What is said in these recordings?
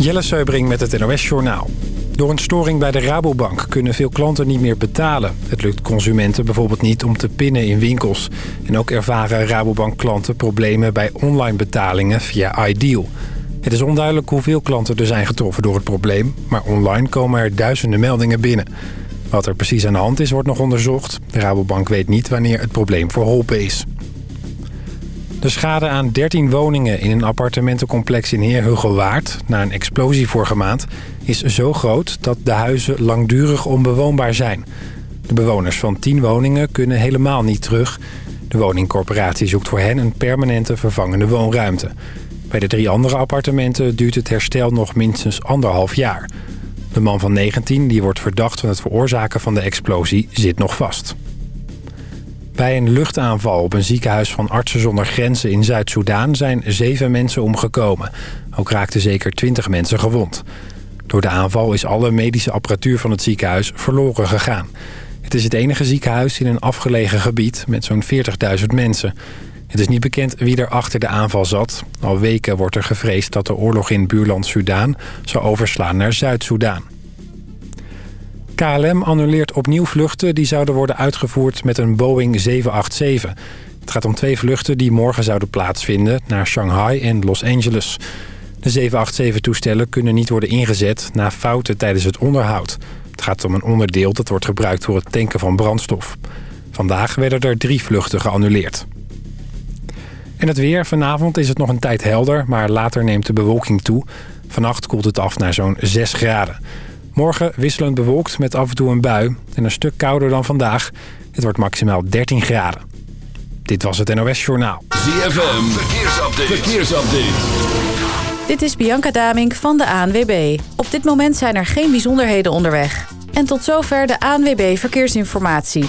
Jelle Seubring met het NOS Journaal. Door een storing bij de Rabobank kunnen veel klanten niet meer betalen. Het lukt consumenten bijvoorbeeld niet om te pinnen in winkels. En ook ervaren Rabobank-klanten problemen bij online betalingen via iDeal. Het is onduidelijk hoeveel klanten er zijn getroffen door het probleem... maar online komen er duizenden meldingen binnen. Wat er precies aan de hand is, wordt nog onderzocht. De Rabobank weet niet wanneer het probleem verholpen is. De schade aan 13 woningen in een appartementencomplex in Heerhugowaard... na een explosie vorige maand, is zo groot dat de huizen langdurig onbewoonbaar zijn. De bewoners van 10 woningen kunnen helemaal niet terug. De woningcorporatie zoekt voor hen een permanente vervangende woonruimte. Bij de drie andere appartementen duurt het herstel nog minstens anderhalf jaar. De man van 19, die wordt verdacht van het veroorzaken van de explosie, zit nog vast. Bij een luchtaanval op een ziekenhuis van Artsen zonder Grenzen in Zuid-Soedan zijn zeven mensen omgekomen. Ook raakten zeker twintig mensen gewond. Door de aanval is alle medische apparatuur van het ziekenhuis verloren gegaan. Het is het enige ziekenhuis in een afgelegen gebied met zo'n 40.000 mensen. Het is niet bekend wie er achter de aanval zat. Al weken wordt er gevreesd dat de oorlog in buurland Soedan zou overslaan naar Zuid-Soedan. KLM annuleert opnieuw vluchten die zouden worden uitgevoerd met een Boeing 787. Het gaat om twee vluchten die morgen zouden plaatsvinden naar Shanghai en Los Angeles. De 787-toestellen kunnen niet worden ingezet na fouten tijdens het onderhoud. Het gaat om een onderdeel dat wordt gebruikt voor het tanken van brandstof. Vandaag werden er drie vluchten geannuleerd. En het weer. Vanavond is het nog een tijd helder, maar later neemt de bewolking toe. Vannacht koelt het af naar zo'n 6 graden. Morgen wisselend bewolkt met af en toe een bui en een stuk kouder dan vandaag. Het wordt maximaal 13 graden. Dit was het NOS Journaal. ZFM, verkeersupdate. verkeersupdate. Dit is Bianca Damink van de ANWB. Op dit moment zijn er geen bijzonderheden onderweg. En tot zover de ANWB Verkeersinformatie.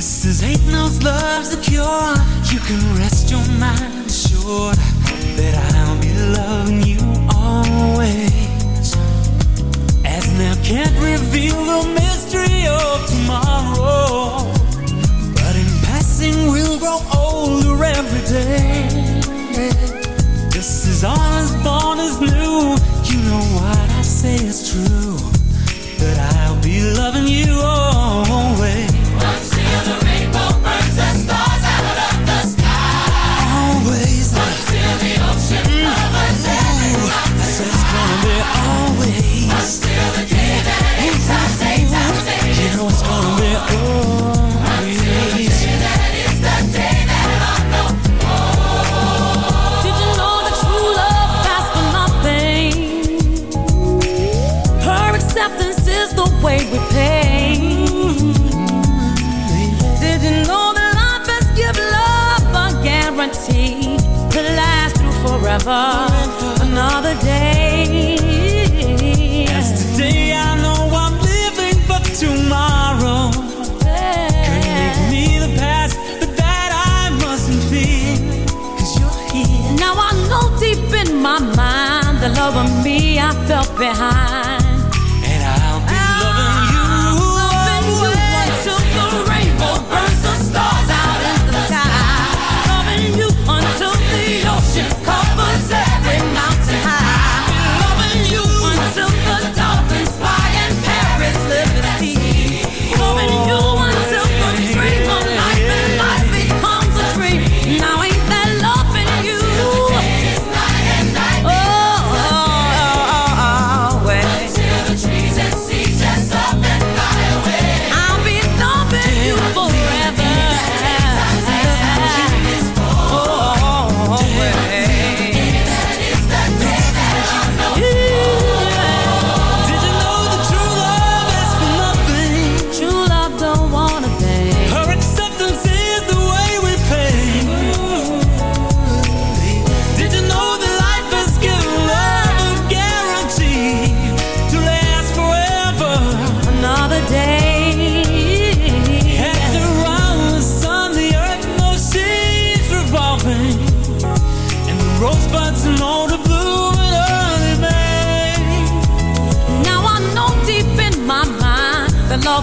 This is ain't those love's the cure. You can rest your mind assured that I'll be loving you always. As now can't reveal the mystery of tomorrow. But in passing, we'll grow older every day. This is all as born as new. You know what I say is true. That I'll be loving you always.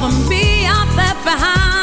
of them be out left behind.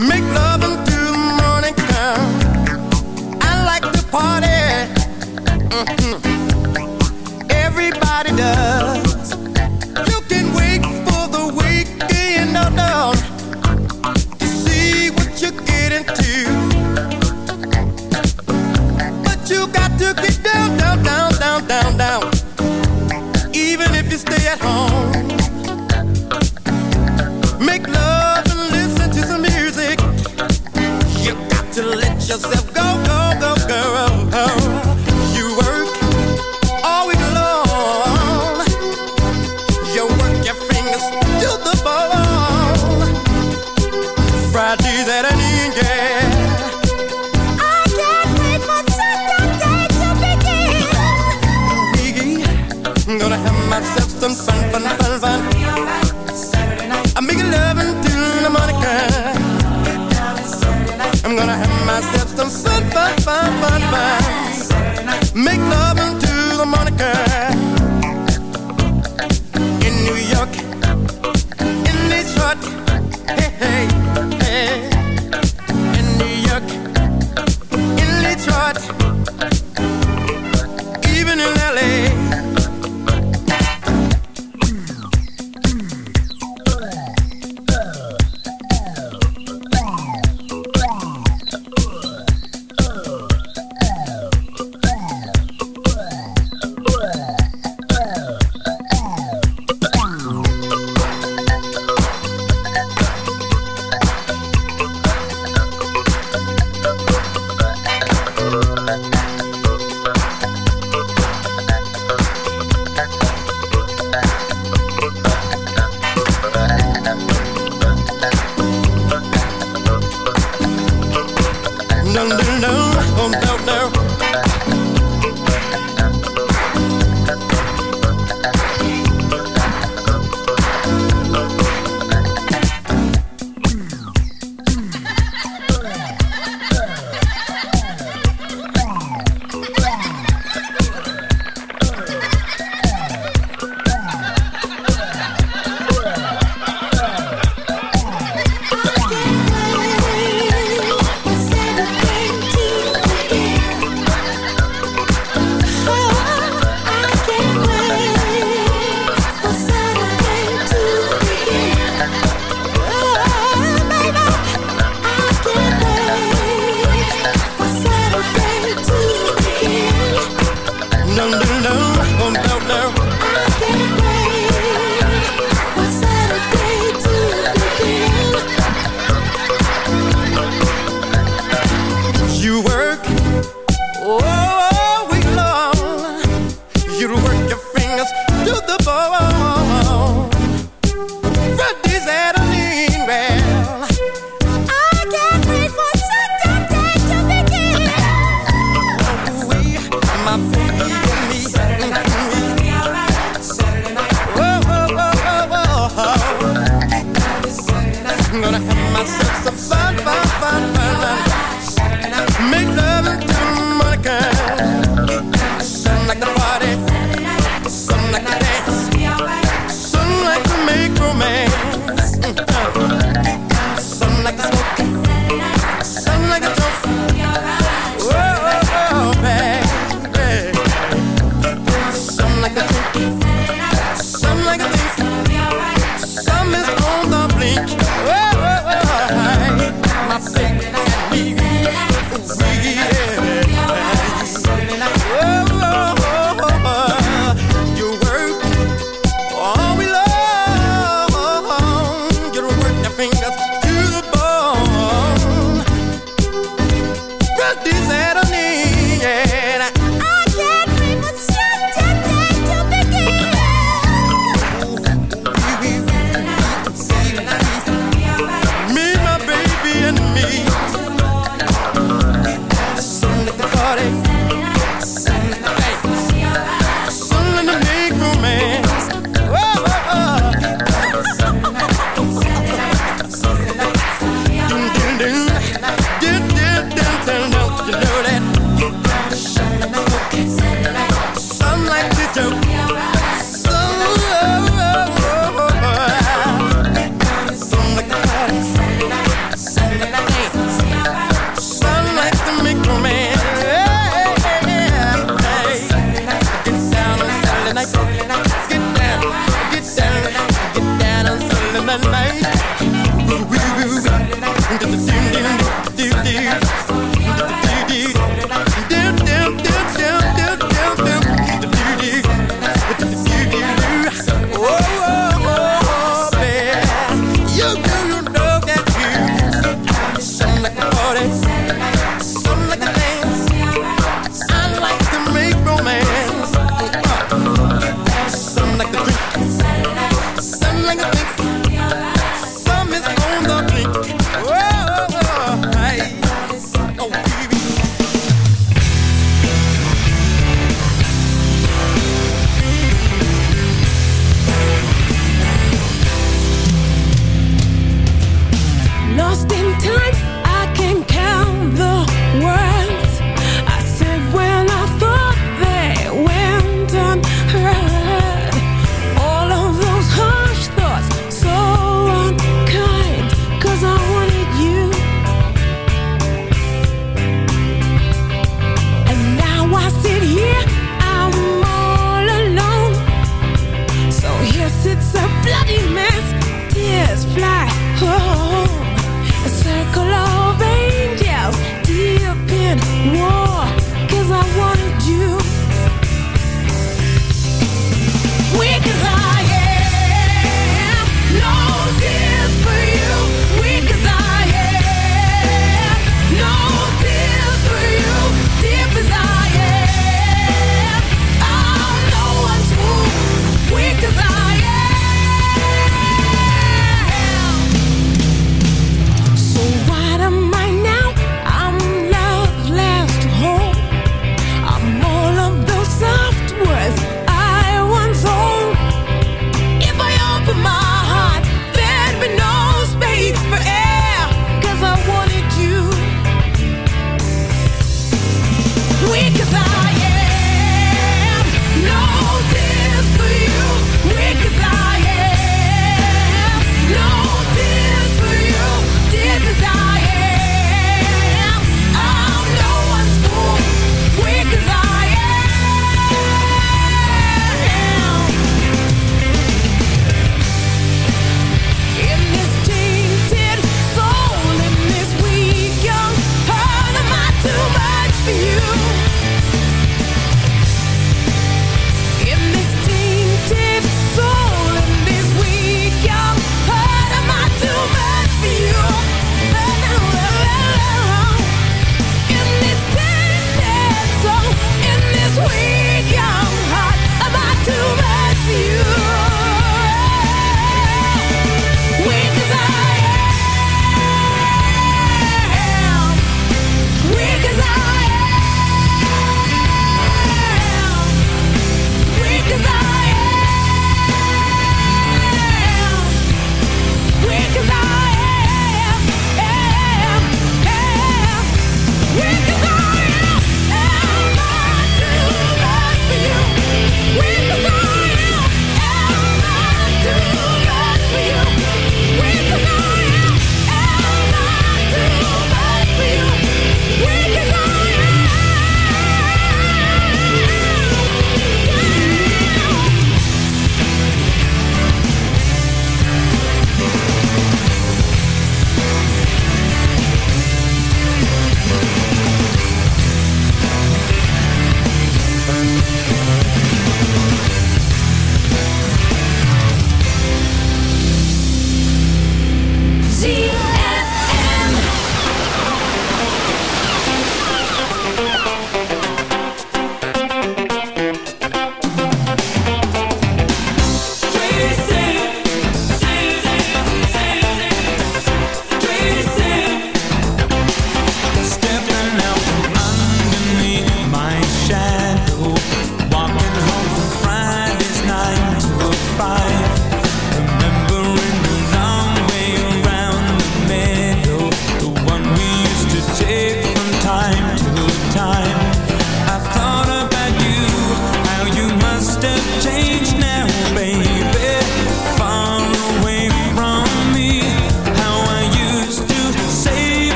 Make love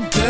like girl.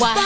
why?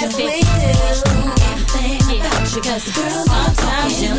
Yes, we do. Everything about sometimes you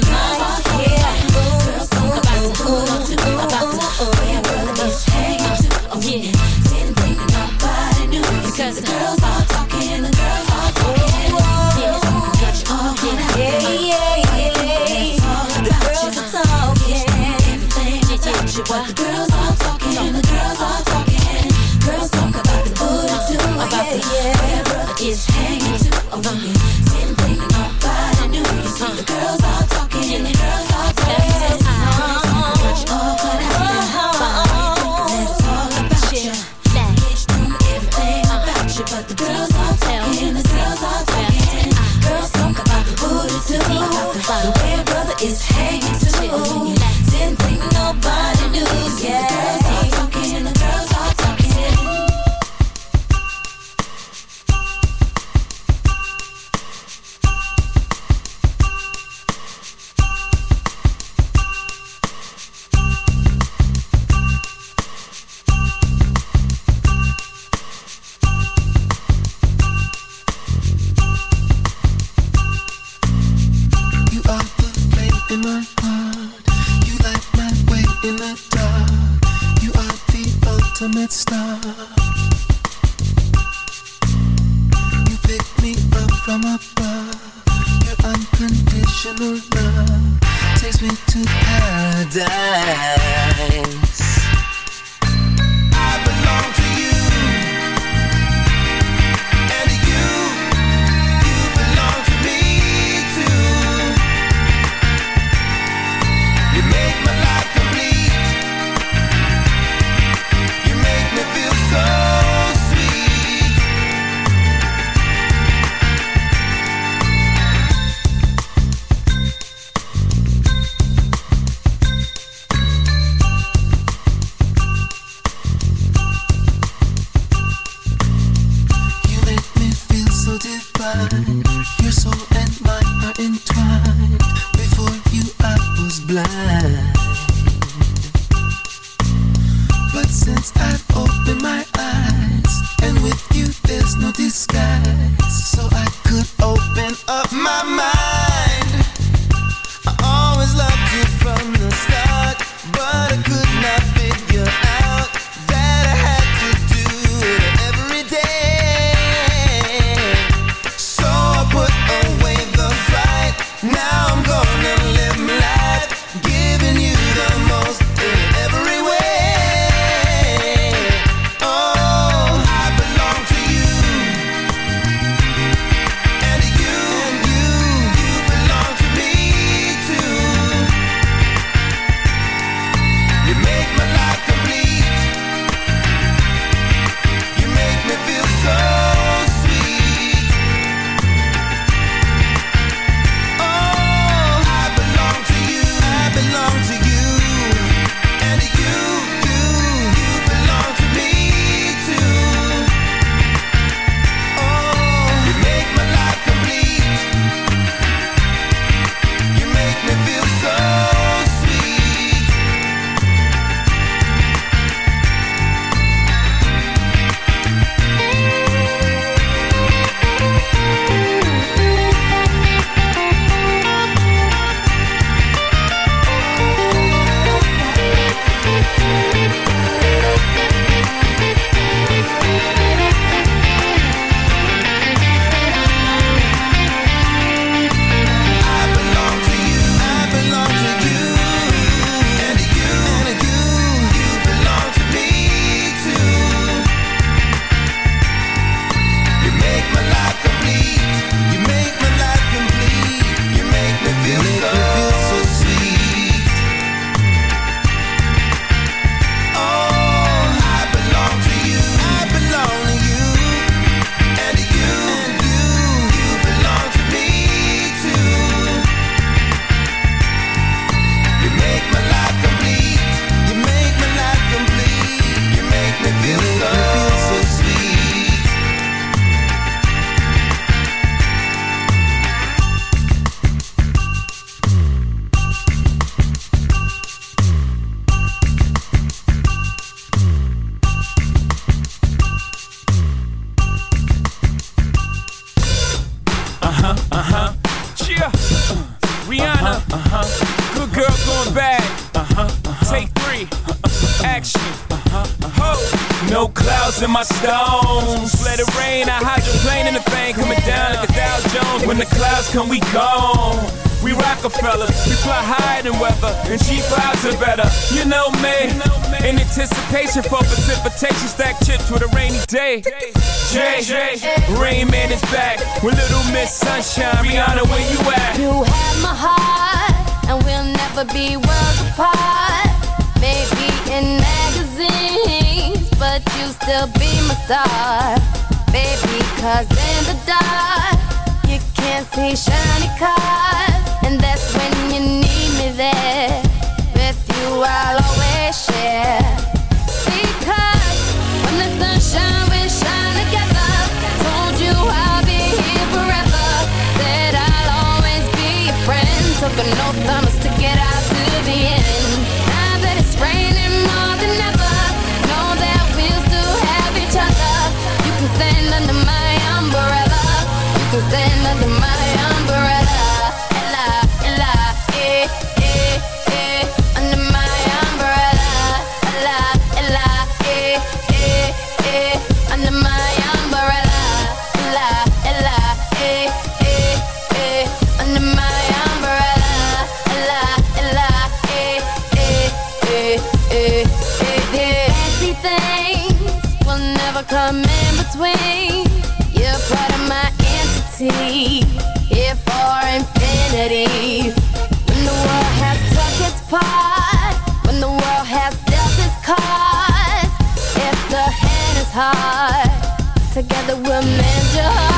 heart, baby. Cause in the dark, you can't see shiny cars. And that's when you need me there. With you, I'll always share. Because when the sunshine we shine together, told you I'll be here forever. Said I'll always be your friend. Took enough thumbs to get out to the end. something that together we're meant to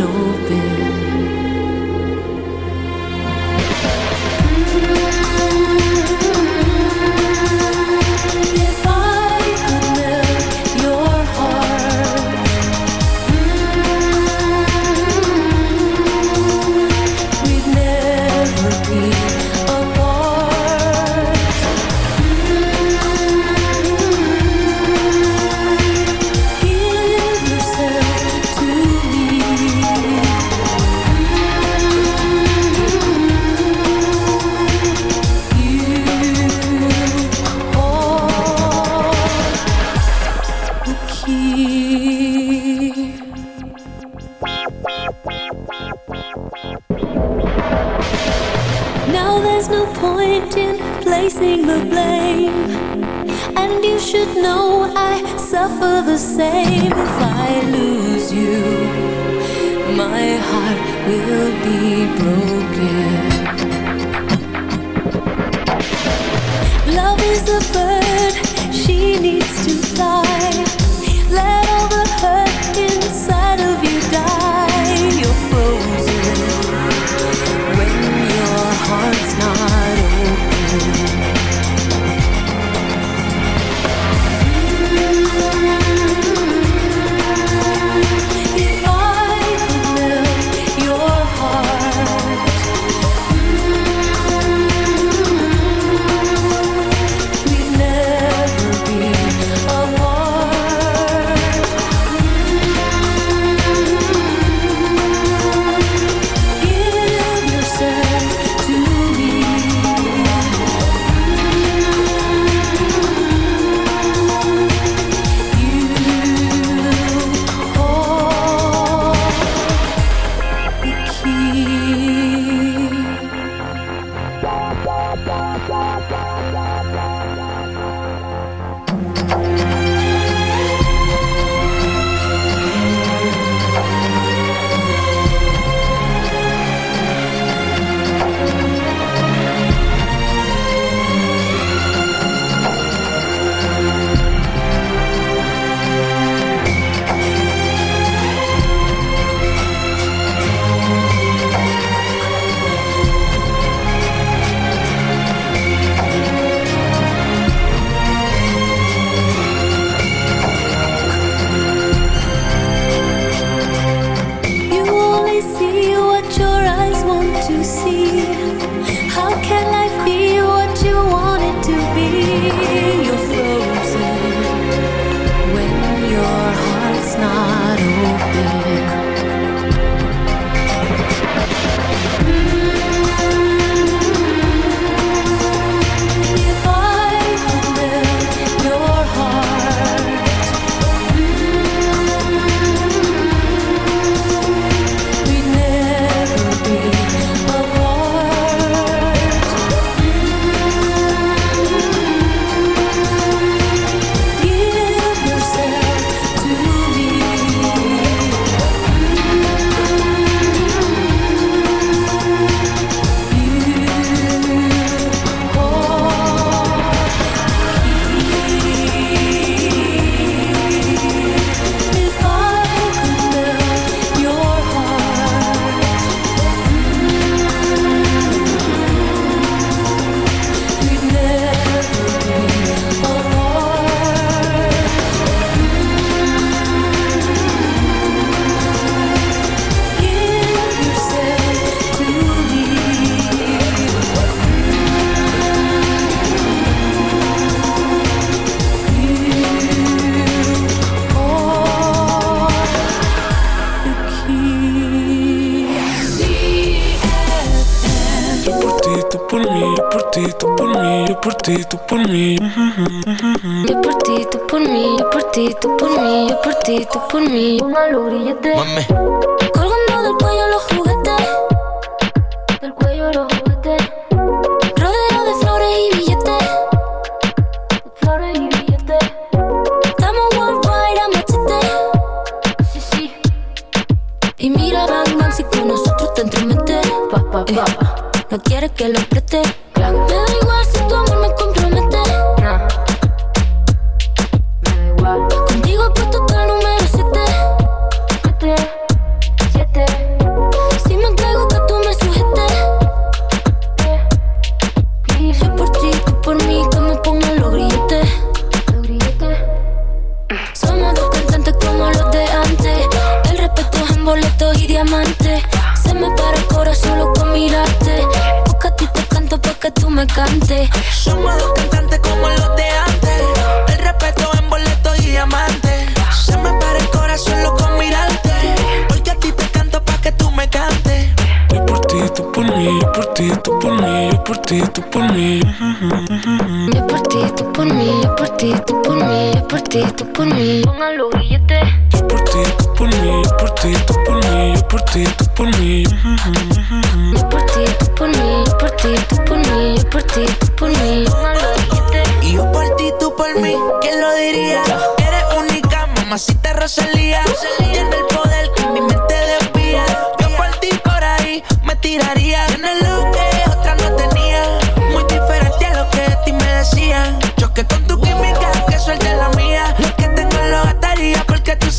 No. Mami. Yo por ti, tú por mí, yo por ti, tú por mí, yo por ti, tú por mí. Póngalo billete. Yo por ti, tú por mí, yo por ti, tú por mí, yo por ti, tú por mí. Yo por ti, tú por mí, yo por ti, tú por mí, yo por ti, tú por mí. Póngalo billete. Y yo por ti, tú por mí, ¿quién lo diría? Eres única, mamacita Rosalía. Tiene el poder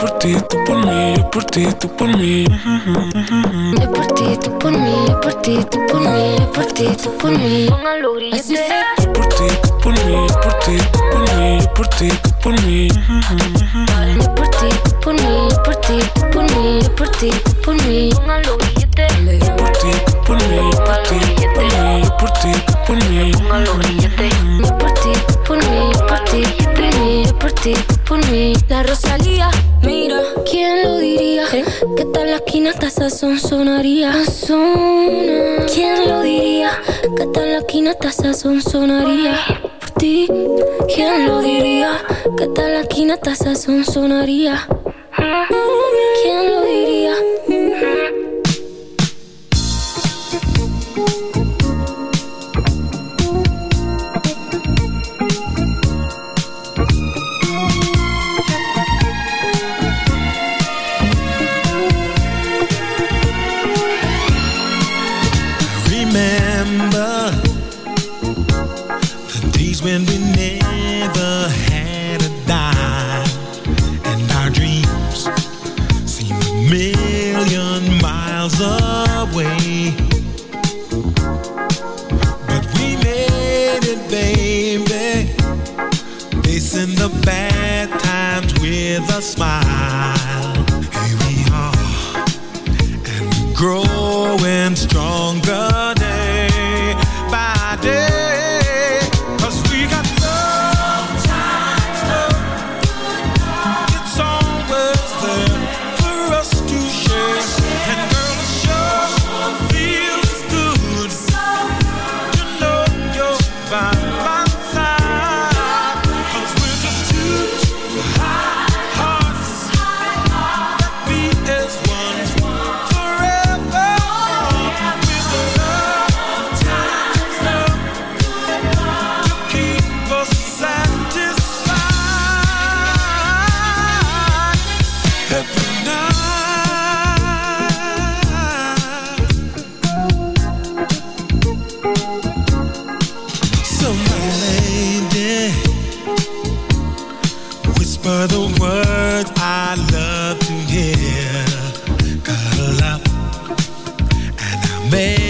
Por ti, tú por mí, yo por ti, tú por mí. Yo por ti, tú por mí, yo por ti, tú por mí, yo por ti, tú por mí. Póngalo Yo por ti, tú por mí, yo por ti, tú por mí, yo por ti, tú por mí. Yo por ti, tú por mí, yo por ti, tú por mí, yo por ti, tú por mí. Yo por ti, tú por mí, yo por ti, tú por mí, yo por ti, tú por mí. Yo por ti, tú por mí, yo por ti, tú por mí, yo por ti, tú por mí. La Rosalía, mira, ¿quién lo diría? Que tal la esquina hasta sazón sonaría. ¿Quién lo diría? Que tal la esquina hasta sazón sonaría. Por ti, ¿quién lo diría? Que tal la esquina hasta sazón sonaría. ¿Quién Ve